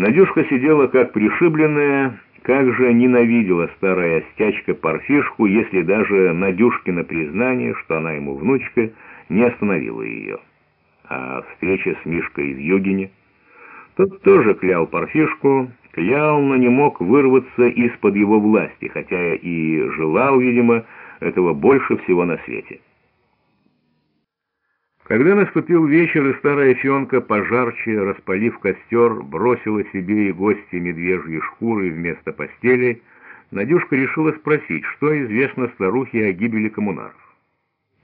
Надюшка сидела как пришибленная, как же ненавидела старая стячка парфишку, если даже Надюшкино признание, что она ему внучка, не остановило ее. А встреча с Мишкой в Югине... Тот тоже клял парфишку, клял, но не мог вырваться из-под его власти, хотя и желал, видимо, этого больше всего на свете. Когда наступил вечер, и старая фенка, пожарче, распалив костер, бросила себе и гости медвежьи шкуры вместо постели, Надюшка решила спросить, что известно старухе о гибели коммунаров.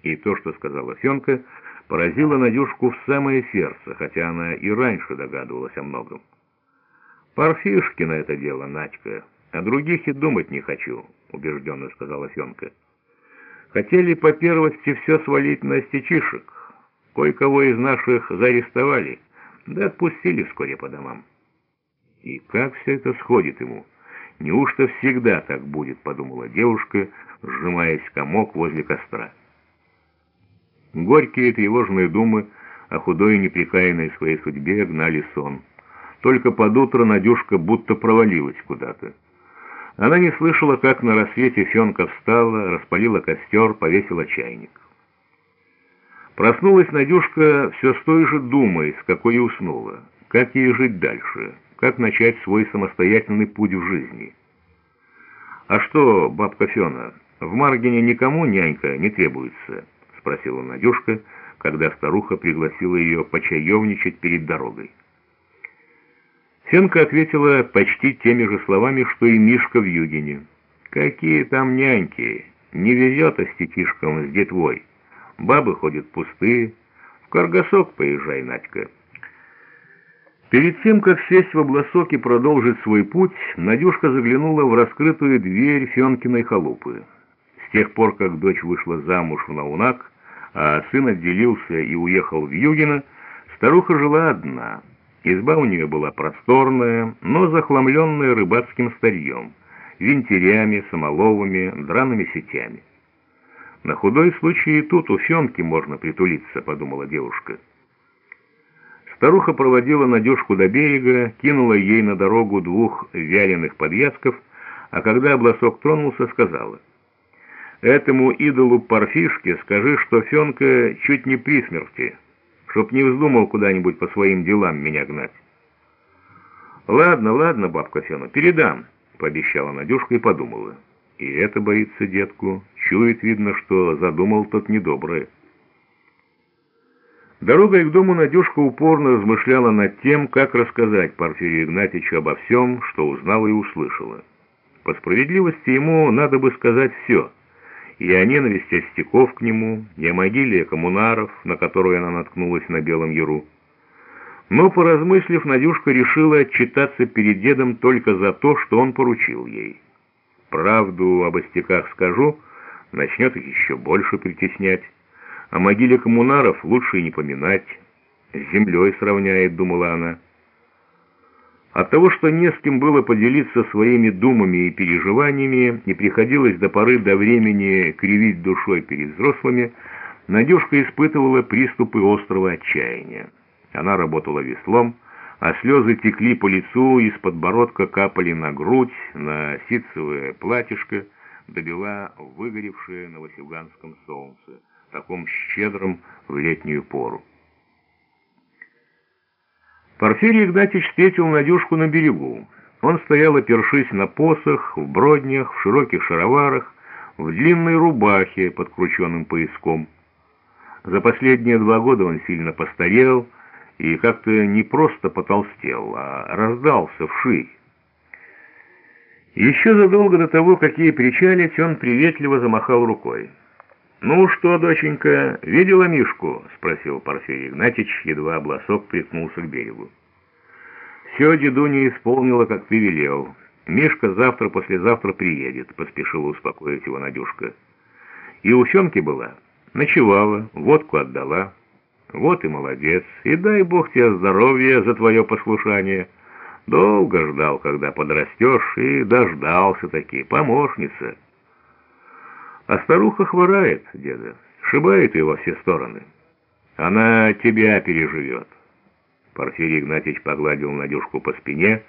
И то, что сказала Фенка, поразило Надюшку в самое сердце, хотя она и раньше догадывалась о многом. «Парфишкина это дело, Надька, о других и думать не хочу», — убежденно сказала Фенка. «Хотели по первости все свалить на стечишек, Кое-кого из наших заарестовали, да отпустили вскоре по домам. И как все это сходит ему? Неужто всегда так будет, подумала девушка, сжимаясь комок возле костра. Горькие тревожные думы о худой и непрекаянной своей судьбе гнали сон. Только под утро Надюшка будто провалилась куда-то. Она не слышала, как на рассвете Фенка встала, распалила костер, повесила чайник. Проснулась Надюшка все с той же думой, с какой и уснула. Как ей жить дальше? Как начать свой самостоятельный путь в жизни? «А что, бабка Фена, в Маргине никому нянька не требуется?» — спросила Надюшка, когда старуха пригласила ее почаевничать перед дорогой. Фенка ответила почти теми же словами, что и Мишка в Юдине. «Какие там няньки? Не везет остетишкам с детвой». Бабы ходят пустые. В Каргасок поезжай, Надька. Перед тем, как сесть в обласок и продолжить свой путь, Надюшка заглянула в раскрытую дверь Фенкиной халупы. С тех пор, как дочь вышла замуж в Наунак, а сын отделился и уехал в Югино, старуха жила одна. Изба у нее была просторная, но захламленная рыбацким старьем, винтерями, самоловами, драными сетями. На худой случай и тут у Фенки можно притулиться, подумала девушка. Старуха проводила Надюшку до берега, кинула ей на дорогу двух вяленых подъязков, а когда обласок тронулся, сказала, «Этому идолу Парфишке скажи, что Фенка чуть не при смерти, чтоб не вздумал куда-нибудь по своим делам меня гнать». «Ладно, ладно, бабка Фена, передам», — пообещала Надюшка и подумала. И это боится детку. Чует, видно, что задумал тот недоброе. Дорогой к дому Надюшка упорно размышляла над тем, как рассказать Порфирию Игнатьичу обо всем, что узнала и услышала. По справедливости ему надо бы сказать все. И о ненависти остяков к нему, и о могиле коммунаров, на которую она наткнулась на Белом Яру. Но, поразмыслив, Надюшка решила отчитаться перед дедом только за то, что он поручил ей правду об остяках скажу, начнет их еще больше притеснять. О могиле коммунаров лучше и не поминать. С землей сравняет, думала она. От того, что не с кем было поделиться своими думами и переживаниями, не приходилось до поры до времени кривить душой перед взрослыми, Надюшка испытывала приступы острого отчаяния. Она работала веслом, а слезы текли по лицу, из подбородка капали на грудь, на ситцевое платьишко, добила выгоревшее на Василганском солнце, таком щедром в летнюю пору. Порфирий Игнатьич встретил Надюшку на берегу. Он стоял, опершись на посох, в броднях, в широких шароварах, в длинной рубахе под крученным пояском. За последние два года он сильно постарел, и как-то не просто потолстел, а раздался вширь. Еще задолго до того, как ей причалить, он приветливо замахал рукой. «Ну что, доченька, видела Мишку?» — спросил Порфирий Игнатьич, едва обласок приткнулся к берегу. «Все дедуня исполнила, как ты велел. Мишка завтра-послезавтра приедет», — поспешила успокоить его Надюшка. «И у Фенки была. Ночевала, водку отдала». Вот и молодец, и дай Бог тебе здоровья за твое послушание. Долго ждал, когда подрастешь, и дождался-таки, помощница. А старуха хворает, деда, шибает ее во все стороны. Она тебя переживет. Порфирий Игнатьевич погладил Надюшку по спине,